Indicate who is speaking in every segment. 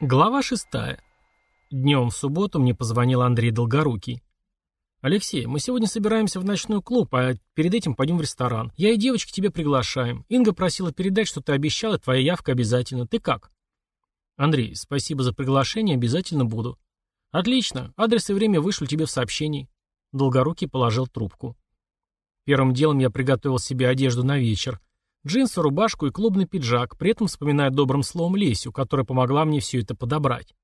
Speaker 1: Глава шестая. Днем в субботу мне позвонил Андрей Долгорукий. «Алексей, мы сегодня собираемся в ночной клуб, а перед этим пойдем в ресторан. Я и девочки тебе приглашаем. Инга просила передать, что ты обещал, и твоя явка обязательно. Ты как?» «Андрей, спасибо за приглашение, обязательно буду». «Отлично. Адрес и время вышлю тебе в сообщении». Долгорукий положил трубку. Первым делом я приготовил себе одежду на вечер. Джинсы, рубашку и клубный пиджак, при этом вспоминая добрым словом Лесю, которая помогла мне все это подобрать.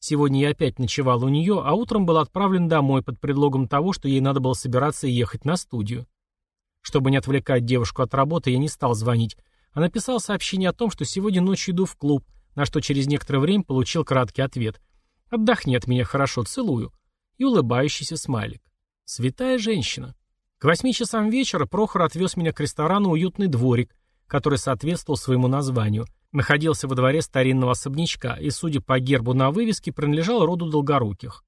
Speaker 1: Сегодня я опять ночевал у нее, а утром был отправлен домой под предлогом того, что ей надо было собираться и ехать на студию. Чтобы не отвлекать девушку от работы, я не стал звонить, а написал сообщение о том, что сегодня ночью иду в клуб, на что через некоторое время получил краткий ответ. «Отдохни от меня хорошо, целую». И улыбающийся смайлик. Святая женщина. К восьми часам вечера Прохор отвез меня к ресторану «Уютный дворик», который соответствовал своему названию. Находился во дворе старинного особнячка и, судя по гербу на вывеске, принадлежал роду Долгоруких.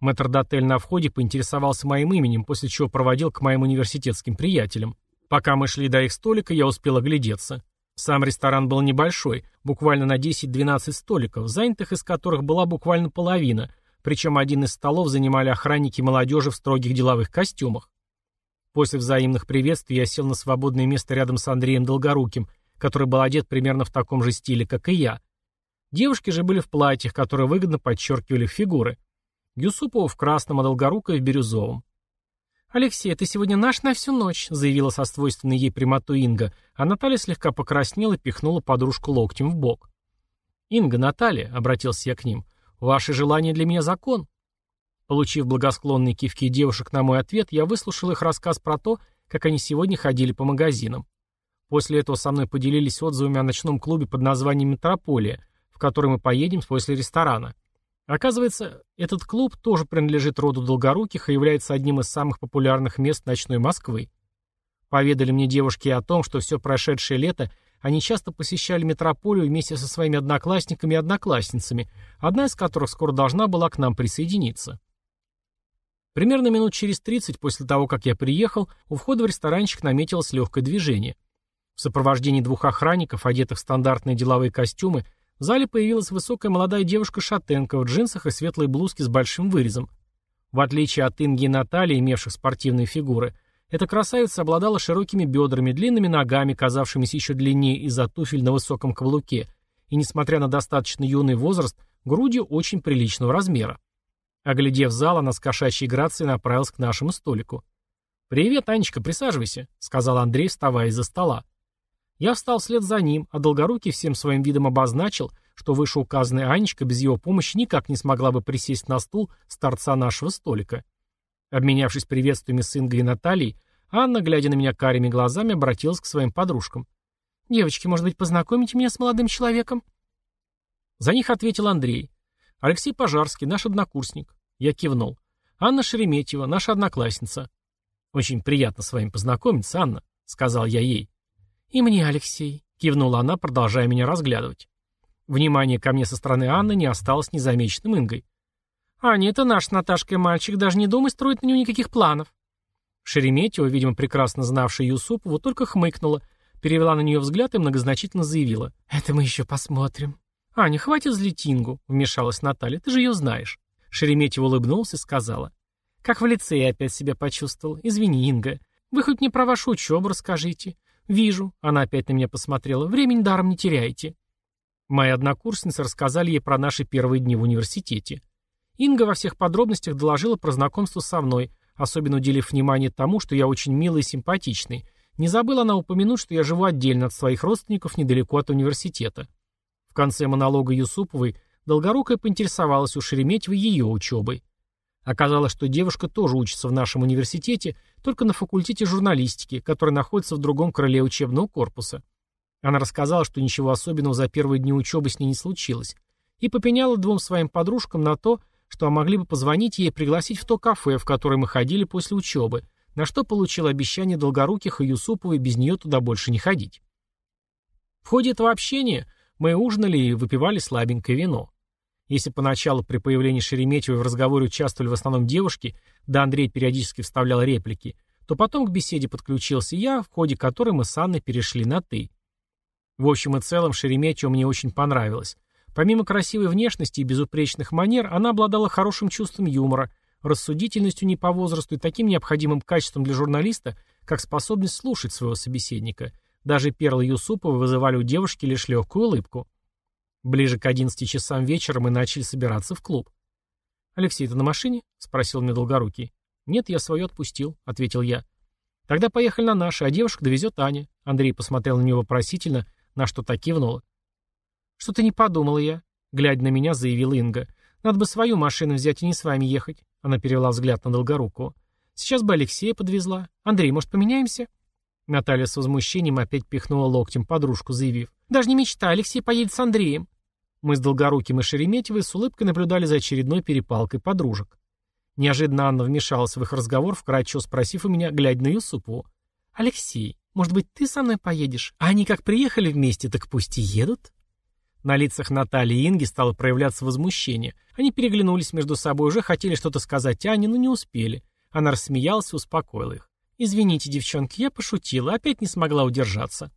Speaker 1: Мэтрдотель на входе поинтересовался моим именем, после чего проводил к моим университетским приятелям. Пока мы шли до их столика, я успел оглядеться. Сам ресторан был небольшой, буквально на 10-12 столиков, занятых из которых была буквально половина, причем один из столов занимали охранники молодежи в строгих деловых костюмах. После взаимных приветствий я сел на свободное место рядом с Андреем Долгоруким, который был одет примерно в таком же стиле, как и я. Девушки же были в платьях, которые выгодно подчеркивали фигуры. Юсупова в красном, а Долгорукая в бирюзовом. «Алексей, ты сегодня наш на всю ночь», — заявила со свойственной ей прямотой Инга, а Наталья слегка покраснела и пихнула подружку локтем в бок. «Инга, Наталья», — обратился я к ним, — «ваше желание для меня закон. Получив благосклонные кивки девушек на мой ответ, я выслушал их рассказ про то, как они сегодня ходили по магазинам. После этого со мной поделились отзывами о ночном клубе под названием «Метрополия», в который мы поедем после ресторана. Оказывается, этот клуб тоже принадлежит роду Долгоруких и является одним из самых популярных мест ночной Москвы. Поведали мне девушки о том, что все прошедшее лето они часто посещали метрополию вместе со своими одноклассниками и одноклассницами, одна из которых скоро должна была к нам присоединиться. Примерно минут через 30 после того, как я приехал, у входа в ресторанчик наметилось легкое движение. В сопровождении двух охранников, одетых в стандартные деловые костюмы, в зале появилась высокая молодая девушка-шатенка в джинсах и светлой блузке с большим вырезом. В отличие от Инги и Натальи, имевших спортивные фигуры, эта красавица обладала широкими бедрами, длинными ногами, казавшимися еще длиннее из-за туфель на высоком каблуке, и, несмотря на достаточно юный возраст, грудью очень приличного размера. Оглядев зал, она с кошачьей грацией направилась к нашему столику. «Привет, Анечка, присаживайся», — сказал Андрей, вставая из-за стола. Я встал вслед за ним, а Долгорукий всем своим видом обозначил, что вышеуказанная Анечка без его помощи никак не смогла бы присесть на стул с торца нашего столика. Обменявшись приветствиями с Ингой и Натальей, Анна, глядя на меня карими глазами, обратилась к своим подружкам. «Девочки, может быть, познакомите меня с молодым человеком?» За них ответил Андрей. Алексей Пожарский, наш однокурсник. Я кивнул. Анна Шереметьева, наша одноклассница. Очень приятно с вами познакомиться, Анна, сказал я ей. И мне, Алексей, кивнула она, продолжая меня разглядывать. Внимание ко мне со стороны Анны не осталось незамеченным Ингой. «Аня, это наш с Наташкой мальчик, даже не думай строить на него никаких планов». Шереметьева, видимо, прекрасно знавшая Юсупову, только хмыкнула, перевела на нее взгляд и многозначительно заявила. «Это мы еще посмотрим». «Аня, хватит злить Ингу», — вмешалась Наталья, — «ты же ее знаешь». Шереметьева улыбнулся и сказала. «Как в лице опять себя почувствовал. Извини, Инга. Вы хоть не про вашу учебу расскажите». «Вижу», — она опять на меня посмотрела, — «времени даром не теряйте». Мои однокурсницы рассказали ей про наши первые дни в университете. Инга во всех подробностях доложила про знакомство со мной, особенно уделив внимание тому, что я очень милый и симпатичный. Не забыла она упомянуть, что я живу отдельно от своих родственников недалеко от университета. В конце монолога Юсуповой Долгорукая поинтересовалась у Шереметьевой ее учебой. Оказалось, что девушка тоже учится в нашем университете, только на факультете журналистики, который находится в другом крыле учебного корпуса. Она рассказала, что ничего особенного за первые дни учебы с ней не случилось, и попеняла двум своим подружкам на то, что могли бы позвонить ей и пригласить в то кафе, в которое мы ходили после учебы, на что получила обещание Долгоруких и Юсуповой без нее туда больше не ходить. В ходе этого общения мы ужинали и выпивали слабенькое вино. Если поначалу при появлении Шереметьевой в разговоре участвовали в основном девушки, да Андрей периодически вставлял реплики, то потом к беседе подключился я, в ходе которой мы с Анной перешли на «ты». В общем и целом Шереметьева мне очень понравилось. Помимо красивой внешности и безупречных манер, она обладала хорошим чувством юмора, рассудительностью не по возрасту и таким необходимым качеством для журналиста, как способность слушать своего собеседника. Даже Перл Юсупова вызывали у девушки лишь легкую улыбку. Ближе к 11 часам вечера мы начали собираться в клуб. «Алексей, ты на машине?» — спросил мне Долгорукий. «Нет, я свою отпустил», — ответил я. «Тогда поехали на наши, а девушка довезет Аня». Андрей посмотрел на него вопросительно, на что так кивнула. «Что-то не подумала я», — глядя на меня, заявила Инга. «Надо бы свою машину взять и не с вами ехать», — она перевела взгляд на Долгорукого. «Сейчас бы Алексея подвезла. Андрей, может, поменяемся?» Наталья с возмущением опять пихнула локтем подружку, заявив. «Даже не мечта, Алексей поедет с Андреем». Мы с Долгоруким и Шереметьевой с улыбкой наблюдали за очередной перепалкой подружек. Неожиданно Анна вмешалась в их разговор, вкратчиво спросив у меня, глядя на Юсупову. «Алексей, может быть, ты со мной поедешь? А они как приехали вместе, так пусть и едут?» На лицах Натальи и Инги стало проявляться возмущение. Они переглянулись между собой, уже хотели что-то сказать Ане, но не успели. Она рассмеялась и успокоила их. «Извините, девчонки, я пошутила, опять не смогла удержаться».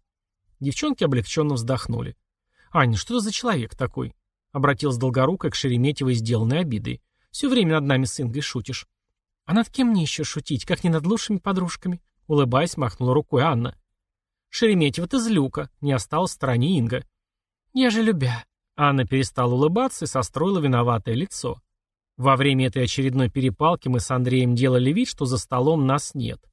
Speaker 1: Девчонки облегченно вздохнули. «Аня, что за человек такой?» Обратилась Долгорукая к Шереметьевой, сделанной обидой. Все время над нами с Ингой шутишь. А над кем мне еще шутить, как не над лучшими подружками? Улыбаясь, махнула рукой Анна. Шереметьева, ты злюка. Не осталась в стороне Инга. Я же любя. Анна перестала улыбаться и состроила виноватое лицо. Во время этой очередной перепалки мы с Андреем делали вид, что за столом нас нет.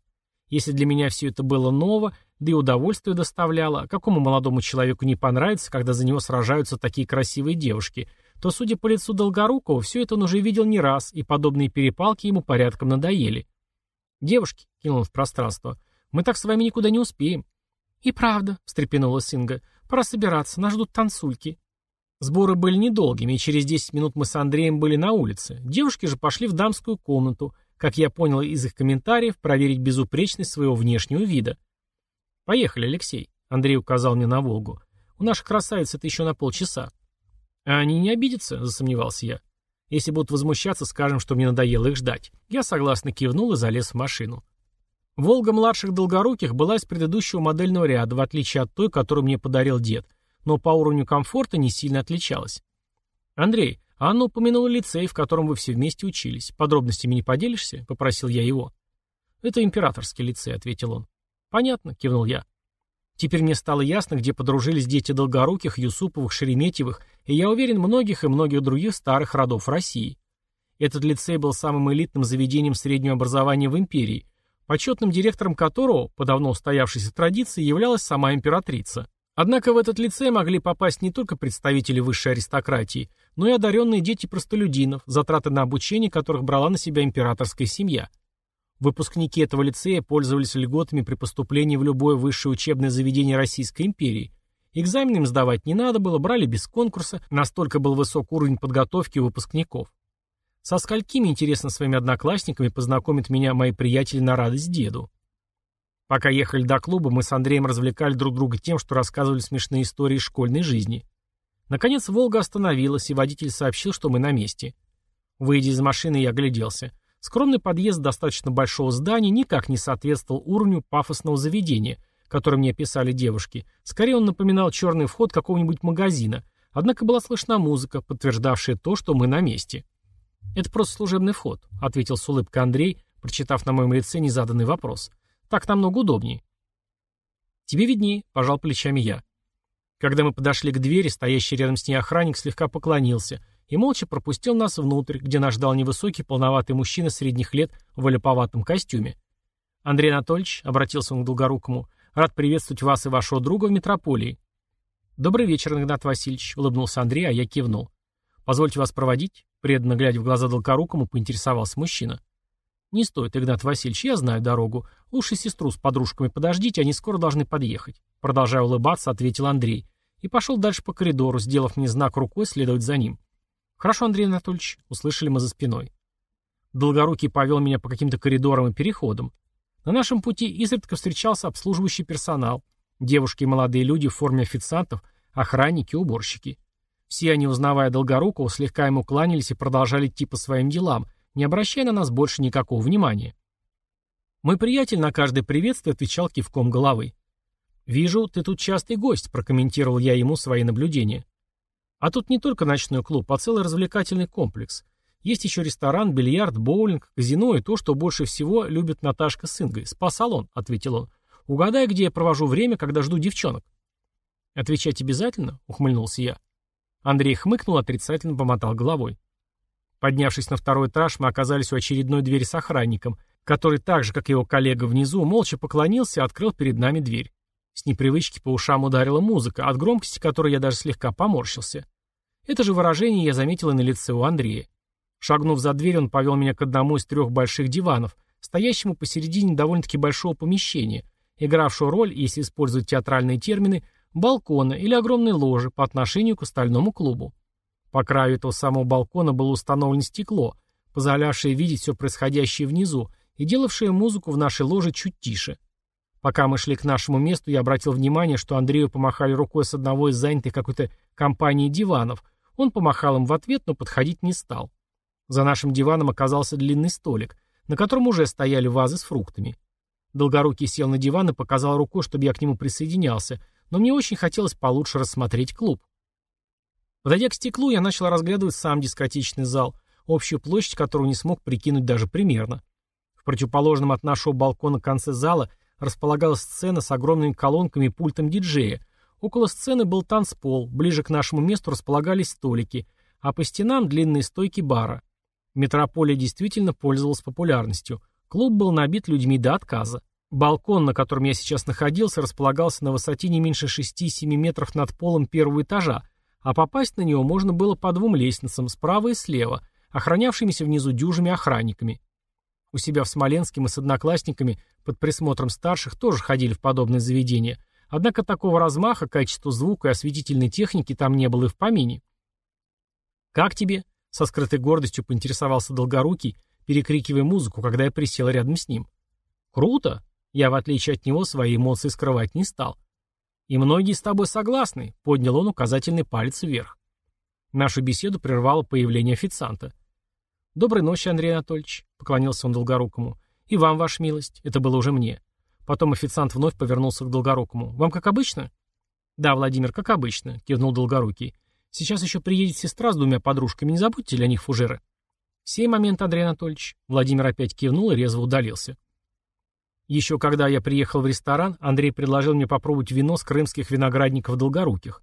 Speaker 1: Если для меня все это было ново, да и удовольствие доставляло, какому молодому человеку не понравится, когда за него сражаются такие красивые девушки – то, судя по лицу Долгорукова, все это он уже видел не раз, и подобные перепалки ему порядком надоели. «Девушки», — кинул он в пространство, — «мы так с вами никуда не успеем». «И правда», — встрепенулась Инга, — «пора собираться, нас ждут танцульки». Сборы были недолгими, и через 10 минут мы с Андреем были на улице. Девушки же пошли в дамскую комнату, как я понял из их комментариев, проверить безупречность своего внешнего вида. «Поехали, Алексей», — Андрей указал мне на Волгу. «У наших красавиц это еще на полчаса». «А они не обидятся?» – засомневался я. «Если будут возмущаться, скажем, что мне надоело их ждать». Я согласно кивнул и залез в машину. «Волга младших долгоруких была из предыдущего модельного ряда, в отличие от той, которую мне подарил дед, но по уровню комфорта не сильно отличалась. «Андрей, Анна упомянула лицей, в котором вы все вместе учились. Подробностями не поделишься?» – попросил я его. «Это императорский лицей», – ответил он. «Понятно», – кивнул я. Теперь мне стало ясно, где подружились дети Долгоруких, Юсуповых, Шереметьевых, и я уверен, многих и многих других старых родов России. Этот лицей был самым элитным заведением среднего образования в империи, почетным директором которого, по давно устоявшейся традиции, являлась сама императрица. Однако в этот лицей могли попасть не только представители высшей аристократии, но и одаренные дети простолюдинов, затраты на обучение которых брала на себя императорская семья – Выпускники этого лицея пользовались льготами при поступлении в любое высшее учебное заведение Российской империи. Экзамены им сдавать не надо было, брали без конкурса, настолько был высок уровень подготовки у выпускников. Со сколькими, интересно, своими одноклассниками познакомят меня мои приятели на радость деду. Пока ехали до клуба, мы с Андреем развлекали друг друга тем, что рассказывали смешные истории школьной жизни. Наконец «Волга» остановилась, и водитель сообщил, что мы на месте. Выйдя из машины, я огляделся. Скромный подъезд достаточно большого здания никак не соответствовал уровню пафосного заведения, которое мне описали девушки. Скорее он напоминал черный вход какого-нибудь магазина, однако была слышна музыка, подтверждавшая то, что мы на месте. «Это просто служебный вход», — ответил с улыбкой Андрей, прочитав на моем лице незаданный вопрос. «Так намного удобнее». «Тебе виднее», — пожал плечами я. Когда мы подошли к двери, стоящий рядом с ней охранник слегка поклонился — и молча пропустил нас внутрь, где нас ждал невысокий полноватый мужчина средних лет в олеповатом костюме. «Андрей Анатольевич», — обратился он к Долгорукому, — «рад приветствовать вас и вашего друга в метрополии». «Добрый вечер, Игнат Васильевич», — улыбнулся Андрей, а я кивнул. «Позвольте вас проводить?» — преданно глядя в глаза Долгорукому, поинтересовался мужчина. «Не стоит, Игнат Васильевич, я знаю дорогу. Лучше сестру с подружками подождите, они скоро должны подъехать». Продолжая улыбаться, ответил Андрей. И пошел дальше по коридору, сделав мне знак рукой следовать за ним. «Хорошо, Андрей Анатольевич», — услышали мы за спиной. Долгорукий повел меня по каким-то коридорам и переходам. На нашем пути изредка встречался обслуживающий персонал. Девушки и молодые люди в форме официантов, охранники, уборщики. Все они, узнавая Долгорукого, слегка ему кланялись и продолжали идти по своим делам, не обращая на нас больше никакого внимания. Мой приятель на каждое приветствие отвечал кивком головы. «Вижу, ты тут частый гость», — прокомментировал я ему свои наблюдения. А тут не только ночной клуб, а целый развлекательный комплекс. Есть еще ресторан, бильярд, боулинг, казино и то, что больше всего любит Наташка с Ингой. Спа-салон, ответил он. Угадай, где я провожу время, когда жду девчонок. Отвечать обязательно? Ухмыльнулся я. Андрей хмыкнул, отрицательно помотал головой. Поднявшись на второй этаж, мы оказались у очередной двери с охранником, который так же, как его коллега внизу, молча поклонился и открыл перед нами дверь. С непривычки по ушам ударила музыка, от громкости которой я даже слегка поморщился. Это же выражение я заметил и на лице у Андрея. Шагнув за дверь, он повел меня к одному из трех больших диванов, стоящему посередине довольно-таки большого помещения, игравшего роль, если использовать театральные термины, балкона или огромной ложи по отношению к остальному клубу. По краю этого самого балкона было установлено стекло, позволявшее видеть все происходящее внизу и делавшее музыку в нашей ложе чуть тише. Пока мы шли к нашему месту, я обратил внимание, что Андрею помахали рукой с одного из занятых какой-то компанией диванов. Он помахал им в ответ, но подходить не стал. За нашим диваном оказался длинный столик, на котором уже стояли вазы с фруктами. Долгорукий сел на диван и показал рукой, чтобы я к нему присоединялся, но мне очень хотелось получше рассмотреть клуб. Подойдя к стеклу, я начал разглядывать сам дискотечный зал, общую площадь которого не смог прикинуть даже примерно. В противоположном от нашего балкона конце зала располагалась сцена с огромными колонками и пультом диджея. Около сцены был танцпол, ближе к нашему месту располагались столики, а по стенам длинные стойки бара. Метрополия действительно пользовалась популярностью. Клуб был набит людьми до отказа. Балкон, на котором я сейчас находился, располагался на высоте не меньше 6-7 метров над полом первого этажа, а попасть на него можно было по двум лестницам, справа и слева, охранявшимися внизу дюжими охранниками. У себя в Смоленске мы с одноклассниками под присмотром старших тоже ходили в подобные заведения, однако такого размаха, качества звука и осветительной техники там не было и в помине. «Как тебе?» Со скрытой гордостью поинтересовался Долгорукий, перекрикивая музыку, когда я присел рядом с ним. «Круто!» Я, в отличие от него, свои эмоции скрывать не стал. «И многие с тобой согласны», — поднял он указательный палец вверх. Нашу беседу прервало появление официанта. «Доброй ночи, Андрей Анатольевич», — поклонился он Долгорукому. «И вам, ваша милость». Это было уже мне. Потом официант вновь повернулся к Долгорукому. «Вам как обычно?» «Да, Владимир, как обычно», — кивнул Долгорукий. Сейчас еще приедет сестра с двумя подружками, не забудьте о них фужеры. В сей момент, Андрей Анатольевич. Владимир опять кивнул и резво удалился. Еще когда я приехал в ресторан, Андрей предложил мне попробовать вино с крымских виноградников долгоруких.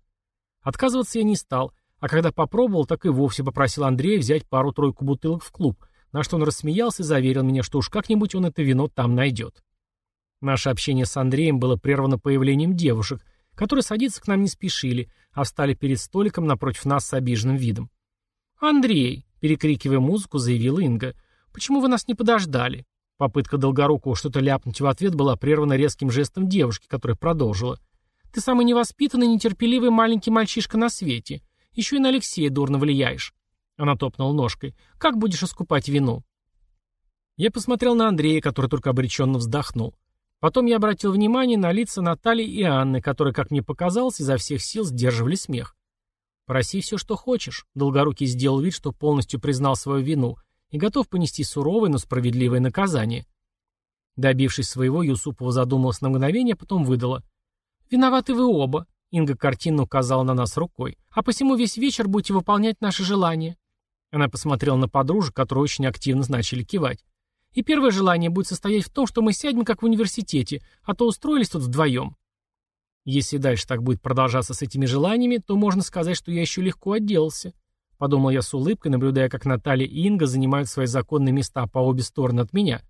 Speaker 1: Отказываться я не стал, а когда попробовал, так и вовсе попросил Андрея взять пару-тройку бутылок в клуб, на что он рассмеялся и заверил меня, что уж как-нибудь он это вино там найдет. Наше общение с Андреем было прервано появлением девушек, которые садиться к нам не спешили, а встали перед столиком напротив нас с обиженным видом. «Андрей», — перекрикивая музыку, заявила Инга, — «почему вы нас не подождали?» Попытка Долгорукого что-то ляпнуть в ответ была прервана резким жестом девушки, которая продолжила. «Ты самый невоспитанный, нетерпеливый маленький мальчишка на свете. Еще и на Алексея дурно влияешь». Она топнула ножкой. «Как будешь искупать вину?» Я посмотрел на Андрея, который только обреченно вздохнул. Потом я обратил внимание на лица Натальи и Анны, которые, как мне показалось, изо всех сил сдерживали смех. «Проси все, что хочешь», — Долгорукий сделал вид, что полностью признал свою вину и готов понести суровое, но справедливое наказание. Добившись своего, Юсупова задумалась на мгновение, а потом выдала. «Виноваты вы оба», — Инга картинно указала на нас рукой, «а посему весь вечер будете выполнять наши желания». Она посмотрела на подружек, которые очень активно начали кивать. И первое желание будет состоять в том, что мы сядем как в университете, а то устроились тут вдвоем. Если дальше так будет продолжаться с этими желаниями, то можно сказать, что я еще легко отделался. Подумал я с улыбкой, наблюдая, как Наталья и Инга занимают свои законные места по обе стороны от меня.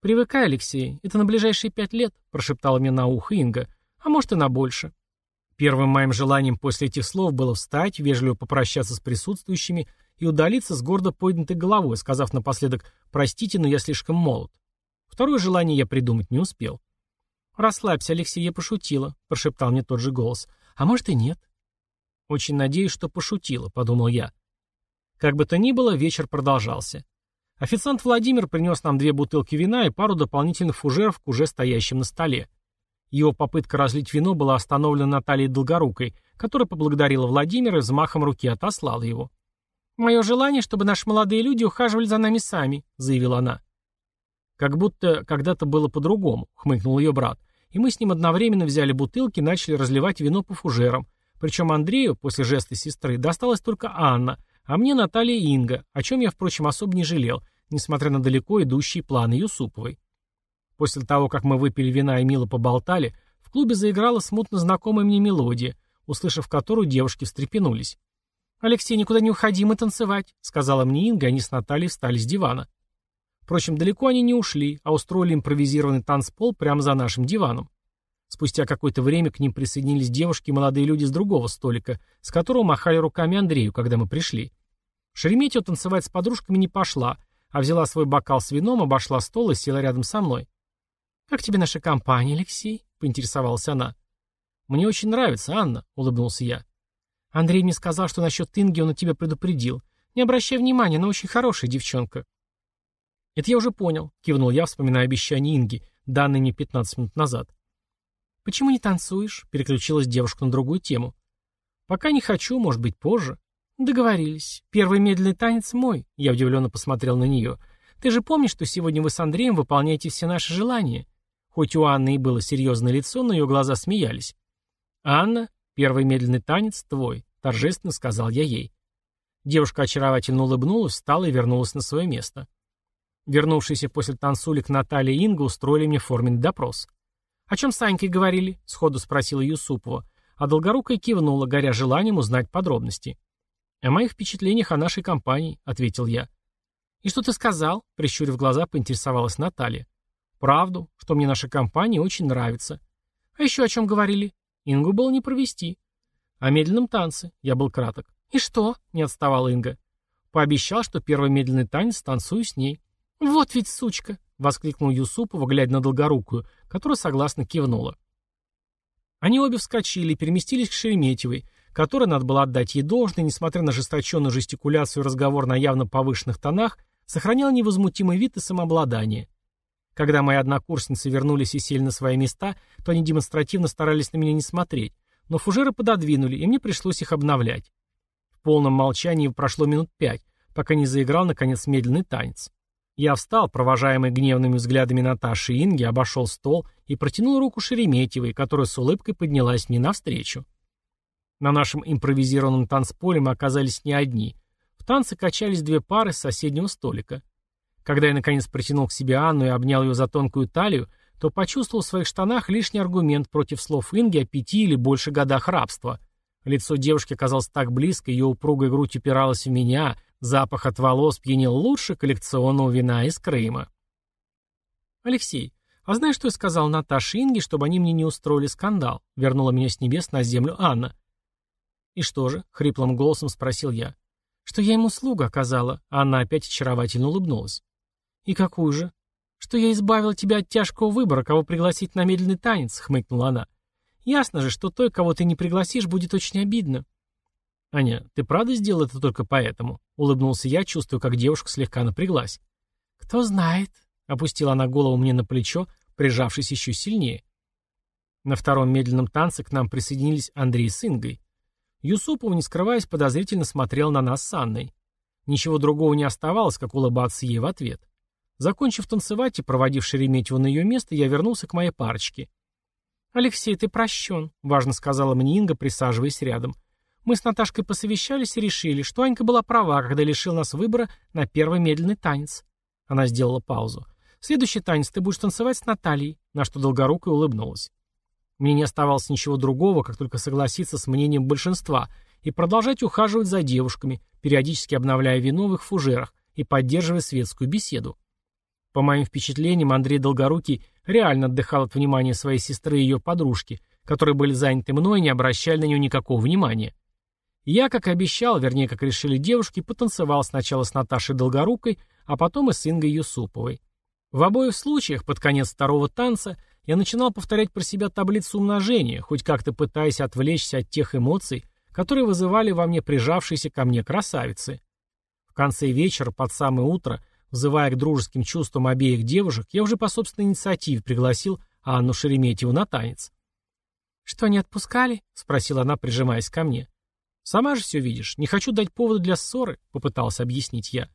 Speaker 1: «Привыкай, Алексей, это на ближайшие пять лет», — прошептала мне на ухо Инга, — «а может и на больше». Первым моим желанием после этих слов было встать, вежливо попрощаться с присутствующими и удалиться с гордо поднятой головой, сказав напоследок «Простите, но я слишком молод». Второе желание я придумать не успел. «Расслабься, Алексей, я пошутила», — прошептал мне тот же голос. «А может и нет». «Очень надеюсь, что пошутила», — подумал я. Как бы то ни было, вечер продолжался. Официант Владимир принес нам две бутылки вина и пару дополнительных фужеров к уже стоящим на столе. Его попытка разлить вино была остановлена Натальей Долгорукой, которая поблагодарила Владимира и взмахом руки отослала его. «Мое желание, чтобы наши молодые люди ухаживали за нами сами», — заявила она. «Как будто когда-то было по-другому», — хмыкнул ее брат. И мы с ним одновременно взяли бутылки и начали разливать вино по фужерам, Причем Андрею, после жеста сестры, досталась только Анна, а мне Наталья и Инга, о чем я, впрочем, особо не жалел, несмотря на далеко идущие планы Юсуповой. После того, как мы выпили вина и мило поболтали, в клубе заиграла смутно знакомая мне мелодия, услышав которую девушки встрепенулись. «Алексей, никуда не уходи, мы танцевать», — сказала мне Инга, и они с Натальей встали с дивана. Впрочем, далеко они не ушли, а устроили импровизированный танцпол прямо за нашим диваном. Спустя какое-то время к ним присоединились девушки и молодые люди с другого столика, с которого махали руками Андрею, когда мы пришли. Шереметьева танцевать с подружками не пошла, а взяла свой бокал с вином, обошла стол и села рядом со мной. «Как тебе наша компания, Алексей?» — поинтересовалась она. «Мне очень нравится, Анна», — улыбнулся я. «Андрей мне сказал, что насчет Инги он тебя предупредил. Не обращай внимания, она очень хорошая девчонка». «Это я уже понял», — кивнул я, вспоминая обещание Инги, данное мне 15 минут назад. «Почему не танцуешь?» — переключилась девушка на другую тему. «Пока не хочу, может быть, позже». «Договорились. Первый медленный танец мой», — я удивленно посмотрел на нее. «Ты же помнишь, что сегодня вы с Андреем выполняете все наши желания?» Хоть у Анны и было серьезное лицо, но ее глаза смеялись. «Анна, первый медленный танец твой», — торжественно сказал я ей. Девушка очаровательно улыбнулась, встала и вернулась на свое место. Вернувшиеся после танцулик Наталья и Инга устроили мне форменный допрос. «О чем с Анькой говорили?» — сходу спросила Юсупова, а Долгорукая кивнула, горя желанием узнать подробности. «О моих впечатлениях о нашей компании», — ответил я. «И что ты сказал?» — прищурив глаза, поинтересовалась Наталья. «Правду, что мне наша компания очень нравится». «А еще о чем говорили?» Ингу было не провести. «О медленном танце», — я был краток. «И что?» — не отставала Инга. Пообещал, что первый медленный танец танцую с ней. «Вот ведь сучка!» — воскликнул Юсупова, глядя на Долгорукую, которая согласно кивнула. Они обе вскочили и переместились к Шереметьевой, которой надо было отдать ей должное, несмотря на жесточенную жестикуляцию и разговор на явно повышенных тонах, сохранял невозмутимый вид и самообладание. Когда мои однокурсницы вернулись и сели на свои места, то они демонстративно старались на меня не смотреть, но фужеры пододвинули, и мне пришлось их обновлять. В полном молчании прошло минут пять, пока не заиграл, наконец, медленный танец. Я встал, провожаемый гневными взглядами Наташи и Инги, обошел стол и протянул руку Шереметьевой, которая с улыбкой поднялась мне навстречу. На нашем импровизированном танцполе мы оказались не одни. В танце качались две пары с соседнего столика. Когда я наконец притянул к себе Анну и обнял ее за тонкую талию, то почувствовал в своих штанах лишний аргумент против слов Инги о пяти или больше годах рабства. Лицо девушки оказалось так близко, ее упругая грудь упиралась в меня — Запах от волос пьянил лучше коллекционного вина из Крыма. «Алексей, а знаешь, что я сказал Наташе Инге, чтобы они мне не устроили скандал?» Вернула меня с небес на землю Анна. «И что же?» — хриплым голосом спросил я. «Что я ему услугу оказала?» Анна опять очаровательно улыбнулась. «И какую же?» «Что я избавила тебя от тяжкого выбора, кого пригласить на медленный танец», — хмыкнула она. «Ясно же, что той, кого ты не пригласишь, будет очень обидно». «Аня, ты правда сделал это только поэтому?» — улыбнулся я, чувствуя, как девушка слегка напряглась. «Кто знает?» — опустила она голову мне на плечо, прижавшись еще сильнее. На втором медленном танце к нам присоединились Андрей с Ингой. Юсупов, не скрываясь, подозрительно смотрел на нас с Анной. Ничего другого не оставалось, как улыбаться ей в ответ. Закончив танцевать и проводив Шереметьева на ее место, я вернулся к моей парочке. «Алексей, ты прощен», — важно сказала мне Инга, присаживаясь рядом. — мы с Наташкой посовещались и решили, что Анька была права, когда лишил нас выбора на первый медленный танец. Она сделала паузу. Следующий танец ты будешь танцевать с Натальей, на что Долгорукая улыбнулась. Мне не оставалось ничего другого, как только согласиться с мнением большинства и продолжать ухаживать за девушками, периодически обновляя вино в их фужерах и поддерживая светскую беседу. По моим впечатлениям, Андрей Долгорукий реально отдыхал от внимания своей сестры и ее подружки, которые были заняты мной и не обращали на нее никакого внимания. Я, как обещал, вернее, как решили девушки, потанцевал сначала с Наташей Долгорукой, а потом и с Ингой Юсуповой. В обоих случаях, под конец второго танца, я начинал повторять про себя таблицу умножения, хоть как-то пытаясь отвлечься от тех эмоций, которые вызывали во мне прижавшиеся ко мне красавицы. В конце вечера, под самое утро, взывая к дружеским чувствам обеих девушек, я уже по собственной инициативе пригласил Анну Шереметьеву на танец. «Что, не отпускали?» — спросила она, прижимаясь ко мне. «Сама же все видишь. Не хочу дать повода для ссоры», — попытался объяснить я.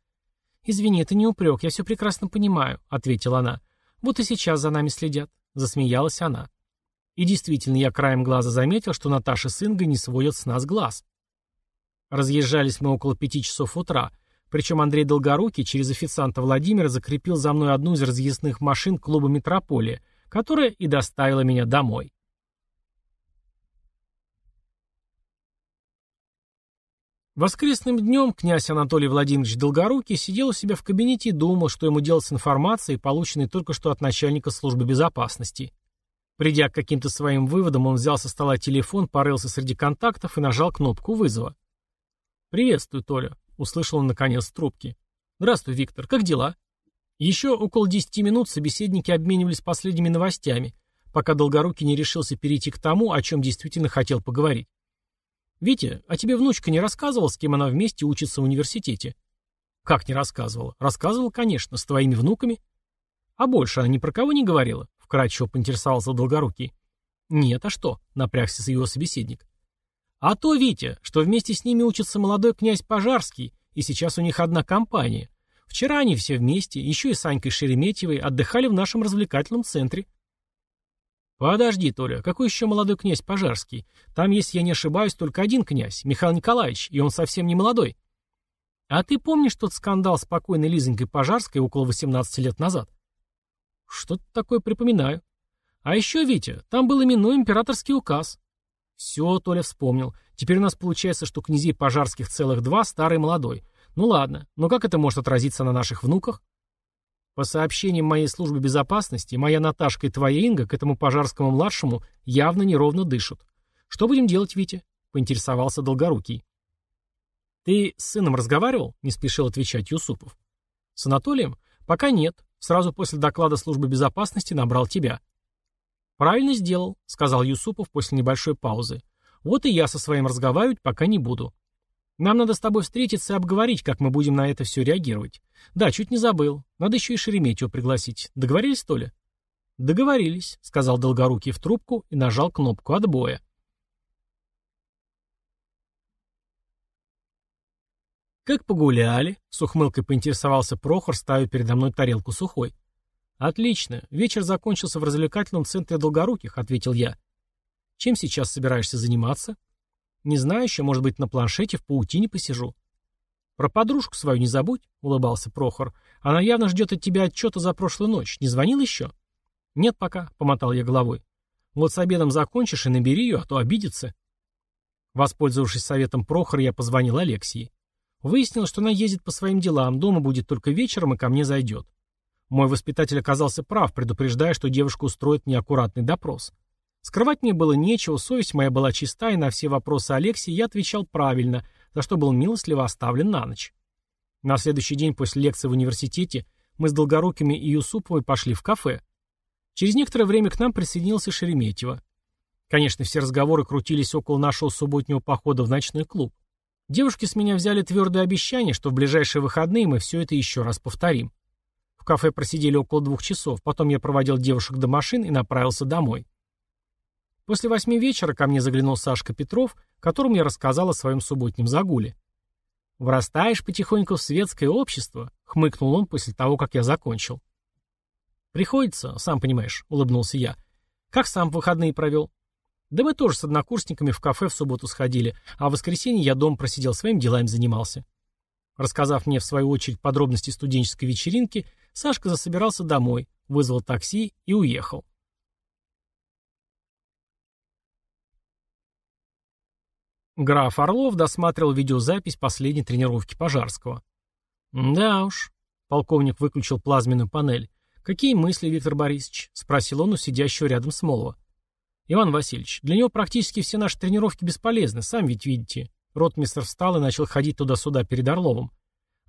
Speaker 1: «Извини, это не упрек, я все прекрасно понимаю», — ответила она. «Вот и сейчас за нами следят», — засмеялась она. И действительно, я краем глаза заметил, что Наташа с Ингой не сводят с нас глаз. Разъезжались мы около пяти часов утра, причем Андрей Долгорукий через официанта Владимира закрепил за мной одну из разъездных машин клуба «Метрополия», которая и доставила меня домой. Воскресным днем князь Анатолий Владимирович Долгорукий сидел у себя в кабинете и думал, что ему делать с информацией, полученной только что от начальника службы безопасности. Придя к каким-то своим выводам, он взял со стола телефон, порылся среди контактов и нажал кнопку вызова. «Приветствую, Толя», — услышал он наконец в трубке. «Здравствуй, Виктор. Как дела?» Еще около десяти минут собеседники обменивались последними новостями, пока Долгорукий не решился перейти к тому, о чем действительно хотел поговорить. «Витя, а тебе внучка не рассказывала, с кем она вместе учится в университете?» «Как не рассказывала?» «Рассказывала, конечно, с твоими внуками». «А больше она ни про кого не говорила?» — вкратчиво поинтересовался Долгорукий. «Нет, а что?» — напрягся его собеседник. «А то, Витя, что вместе с ними учится молодой князь Пожарский, и сейчас у них одна компания. Вчера они все вместе, еще и с Санькой Шереметьевой, отдыхали в нашем развлекательном центре. «Подожди, Толя, какой еще молодой князь Пожарский? Там, если я не ошибаюсь, только один князь, Михаил Николаевич, и он совсем не молодой». «А ты помнишь тот скандал с покойной Лизонькой Пожарской около 18 лет назад?» «Что-то такое припоминаю». «А еще, Витя, там был именной императорский указ». «Все, Толя вспомнил. Теперь у нас получается, что князей Пожарских целых два, старый и молодой. Ну ладно, но как это может отразиться на наших внуках?» По сообщениям моей службы безопасности, моя Наташка и твоя Инга к этому пожарскому младшему явно неровно дышат. Что будем делать, Витя? Поинтересовался Долгорукий. Ты с сыном разговаривал? Не спешил отвечать Юсупов. С Анатолием? Пока нет. Сразу после доклада службы безопасности набрал тебя. Правильно сделал, сказал Юсупов после небольшой паузы. Вот и я со своим разговаривать пока не буду. Нам надо с тобой встретиться и обговорить, как мы будем на это все реагировать. Да, чуть не забыл. Надо еще и Шереметьево пригласить. Договорились, то ли? Договорились, сказал Долгорукий в трубку и нажал кнопку отбоя. «Как погуляли?» — с ухмылкой поинтересовался Прохор, ставя передо мной тарелку сухой. «Отлично. Вечер закончился в развлекательном центре Долгоруких», — ответил я. «Чем сейчас собираешься заниматься?» «Не знаю еще, может быть, на планшете в паутине посижу». «Про подружку свою не забудь», — улыбался Прохор. «Она явно ждет от тебя отчета за прошлую ночь. Не звонил еще?» «Нет пока», — помотал я головой. «Вот с обедом закончишь и набери ее, а то обидится». Воспользовавшись советом Прохора, я позвонил Алексии. Выяснил, что она ездит по своим делам, дома будет только вечером и ко мне зайдет. Мой воспитатель оказался прав, предупреждая, что девушка устроит неаккуратный допрос. Скрывать мне было нечего, совесть моя была чиста, и на все вопросы Алексии я отвечал правильно, за что был милостливо оставлен на ночь. На следующий день после лекции в университете мы с Долгорукими и Юсуповой пошли в кафе. Через некоторое время к нам присоединился Шереметьево. Конечно, все разговоры крутились около нашего субботнего похода в ночной клуб. Девушки с меня взяли твердое обещание, что в ближайшие выходные мы все это еще раз повторим. В кафе просидели около двух часов, потом я проводил девушек до машин и направился домой. После восьми вечера ко мне заглянул Сашка Петров, которому я рассказал о своем субботнем загуле. «Врастаешь потихоньку в светское общество», — хмыкнул он после того, как я закончил. «Приходится, сам понимаешь», — улыбнулся я. «Как сам выходные провел?» «Да мы тоже с однокурсниками в кафе в субботу сходили, а в воскресенье я дома просидел, своим делами занимался». Рассказав мне, в свою очередь, подробности студенческой вечеринки, Сашка засобирался домой, вызвал такси и уехал. Граф Орлов досматривал видеозапись последней тренировки Пожарского. «Да уж», — полковник выключил плазменную панель. «Какие мысли, Виктор Борисович?» — спросил он у сидящего рядом Смолова. «Иван Васильевич, для него практически все наши тренировки бесполезны, сам ведь видите». Ротмистр встал и начал ходить туда-сюда перед Орловым.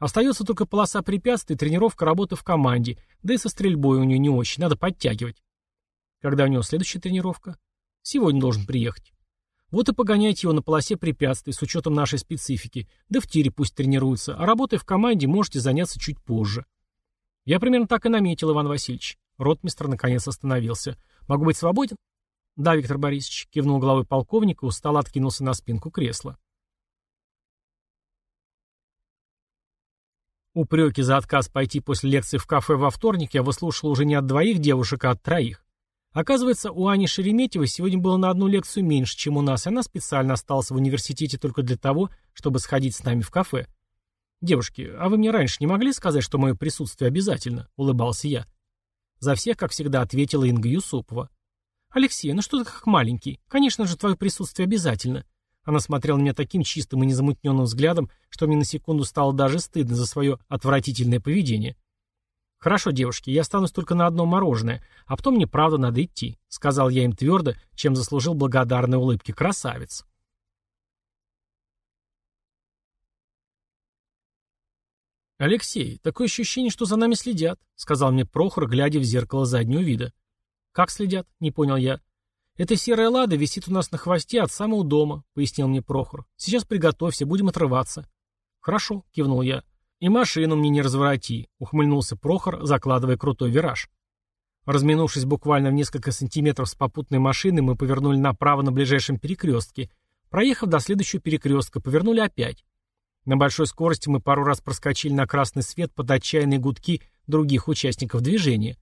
Speaker 1: Остается только полоса препятствий, тренировка работы в команде, да и со стрельбой у него не очень, надо подтягивать. Когда у него следующая тренировка? Сегодня должен приехать. Вот и погоняйте его на полосе препятствий с учетом нашей специфики, да в тире пусть тренируется, а работая в команде можете заняться чуть позже. Я примерно так и наметил, Иван Васильевич. Ротмистр наконец остановился. Могу быть свободен? Да, Виктор Борисович, кивнул головой полковник и устало откинулся на спинку кресла. Упреки за отказ пойти после лекции в кафе во вторник я выслушал уже не от двоих девушек, а от троих. Оказывается, у Ани Шереметьевой сегодня было на одну лекцию меньше, чем у нас, и она специально осталась в университете только для того, чтобы сходить с нами в кафе. «Девушки, а вы мне раньше не могли сказать, что мое присутствие обязательно?» — улыбался я. За всех, как всегда, ответила Инга Юсупова. «Алексей, ну что ты как маленький? Конечно же, твое присутствие обязательно». Она смотрела на меня таким чистым и незамутненным взглядом, что мне на секунду стало даже стыдно за свое отвратительное поведение. «Хорошо, девушки, я останусь только на одно мороженое, а потом мне правда надо идти», — сказал я им твердо, чем заслужил благодарной улыбки красавец. «Алексей, такое ощущение, что за нами следят», — сказал мне Прохор, глядя в зеркало заднего вида. «Как следят?» — не понял я. «Эта серая лада висит у нас на хвосте от самого дома», — пояснил мне Прохор. «Сейчас приготовься, будем отрываться». «Хорошо», — кивнул я. «И машину мне не развороти», — ухмыльнулся Прохор, закладывая крутой вираж. Разминувшись буквально в несколько сантиметров с попутной машиной, мы повернули направо на ближайшем перекрестке. Проехав до следующего перекрестка, повернули опять. На большой скорости мы пару раз проскочили на красный свет под отчаянные гудки других участников движения.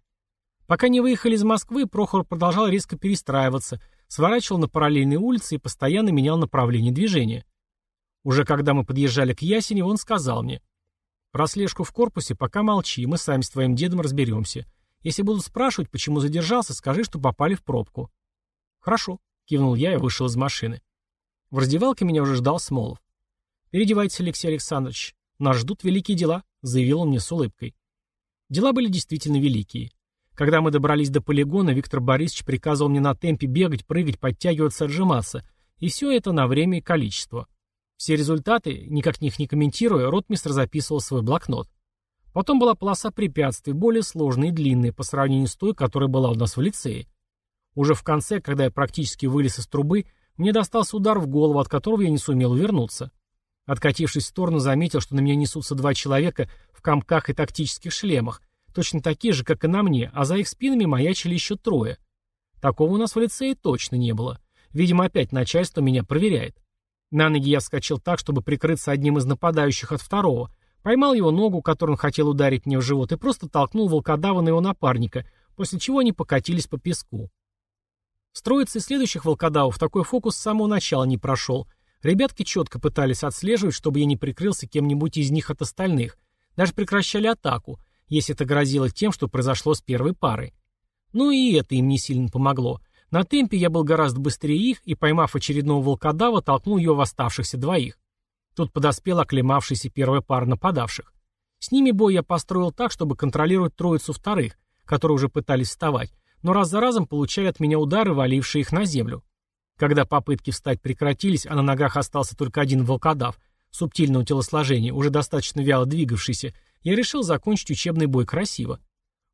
Speaker 1: Пока не выехали из Москвы, Прохор продолжал резко перестраиваться, сворачивал на параллельные улицы и постоянно менял направление движения. Уже когда мы подъезжали к Ясеневу, он сказал мне, про слежку в корпусе пока молчи, мы сами с твоим дедом разберемся. Если будут спрашивать, почему задержался, скажи, что попали в пробку. Хорошо, кивнул я и вышел из машины. В раздевалке меня уже ждал Смолов. Переодевайтесь, Алексей Александрович. Нас ждут великие дела, заявил он мне с улыбкой. Дела были действительно великие. Когда мы добрались до полигона, Виктор Борисович приказывал мне на темпе бегать, прыгать, подтягиваться, отжиматься. И все это на время и количество. Все результаты, никак них не комментируя, ротмистр записывал в свой блокнот. Потом была полоса препятствий, более сложная и длинная по сравнению с той, которая была у нас в лицее. Уже в конце, когда я практически вылез из трубы, мне достался удар в голову, от которого я не сумел увернуться. Откатившись в сторону, заметил, что на меня несутся два человека в комках и тактических шлемах, точно такие же, как и на мне, а за их спинами маячили еще трое. Такого у нас в лицее точно не было. Видимо, опять начальство меня проверяет. На ноги я вскочил так, чтобы прикрыться одним из нападающих от второго, поймал его ногу, которую он хотел ударить мне в живот, и просто толкнул волкодава на его напарника, после чего они покатились по песку. Строиться из следующих волкодавов такой фокус с самого начала не прошел. Ребятки четко пытались отслеживать, чтобы я не прикрылся кем-нибудь из них от остальных. Даже прекращали атаку, если это грозило тем, что произошло с первой парой. Ну и это им не сильно помогло. На темпе я был гораздо быстрее их и, поймав очередного волкодава, толкнул ее в оставшихся двоих. Тут подоспел оклемавшийся первая пара нападавших. С ними бой я построил так, чтобы контролировать троицу вторых, которые уже пытались вставать, но раз за разом получали от меня удары, валившие их на землю. Когда попытки встать прекратились, а на ногах остался только один волкодав, субтильного телосложения, уже достаточно вяло двигавшийся, я решил закончить учебный бой красиво.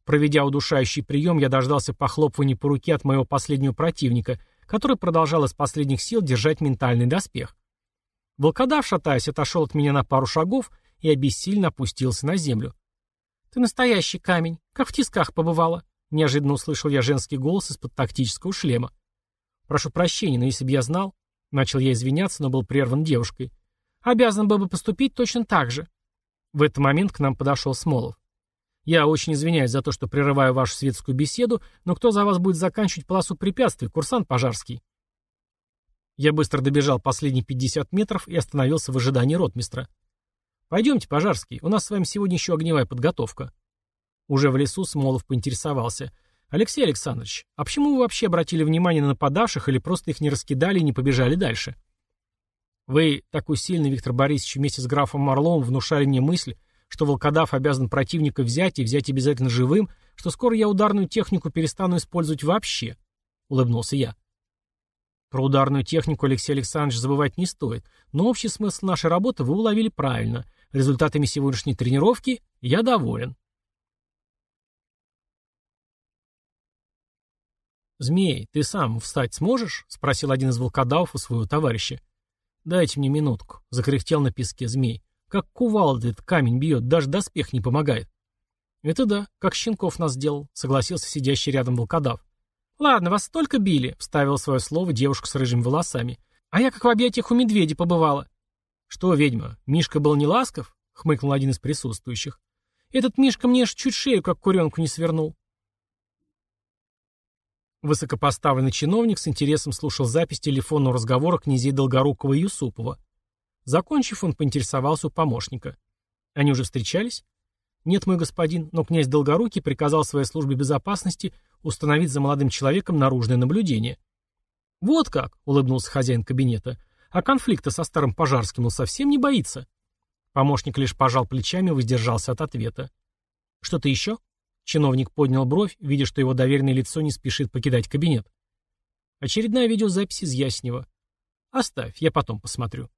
Speaker 1: Проведя удушающий прием, я дождался похлопывания по руке от моего последнего противника, который продолжал из последних сил держать ментальный доспех. Волкодав, шатаясь, отошел от меня на пару шагов и обессильно опустился на землю. «Ты настоящий камень, как в тисках побывала», — неожиданно услышал я женский голос из-под тактического шлема. «Прошу прощения, но если бы я знал...» Начал я извиняться, но был прерван девушкой. «Обязан был бы поступить точно так же». В этот момент к нам подошел Смолов. Я очень извиняюсь за то, что прерываю вашу светскую беседу, но кто за вас будет заканчивать полосу препятствий, курсант Пожарский?» Я быстро добежал последние 50 метров и остановился в ожидании ротмистра. «Пойдемте, Пожарский, у нас с вами сегодня еще огневая подготовка». Уже в лесу Смолов поинтересовался. «Алексей Александрович, а почему вы вообще обратили внимание на нападавших или просто их не раскидали и не побежали дальше?» «Вы, такой сильный Виктор Борисович, вместе с графом Марловым внушали мне мысль, что волкодав обязан противника взять и взять обязательно живым, что скоро я ударную технику перестану использовать вообще», — улыбнулся я. Про ударную технику Алексей Александрович забывать не стоит, но общий смысл нашей работы вы уловили правильно. Результатами сегодняшней тренировки я доволен. «Змей, ты сам встать сможешь?» — спросил один из волкодавов у своего товарища. «Дайте мне минутку», — закряхтел на песке змей. Как кувалда этот камень бьет, даже доспех не помогает. Это да, как Щенков нас сделал, согласился сидящий рядом волкодав. Ладно, вас столько били, вставила свое слово девушка с рыжими волосами. А я как в объятиях у медведя побывала. Что, ведьма, Мишка был не ласков? Хмыкнул один из присутствующих. Этот Мишка мне аж чуть шею, как куренку, не свернул. Высокопоставленный чиновник с интересом слушал запись телефонного разговора князей Долгорукова и Юсупова. Закончив, он поинтересовался у помощника. Они уже встречались? Нет, мой господин, но князь Долгорукий приказал своей службе безопасности установить за молодым человеком наружное наблюдение. Вот как, улыбнулся хозяин кабинета. А конфликта со старым Пожарским он совсем не боится. Помощник лишь пожал плечами и воздержался от ответа. Что-то еще? Чиновник поднял бровь, видя, что его доверенное лицо не спешит покидать кабинет. Очередная видеозапись из Яснева. Оставь, я потом посмотрю.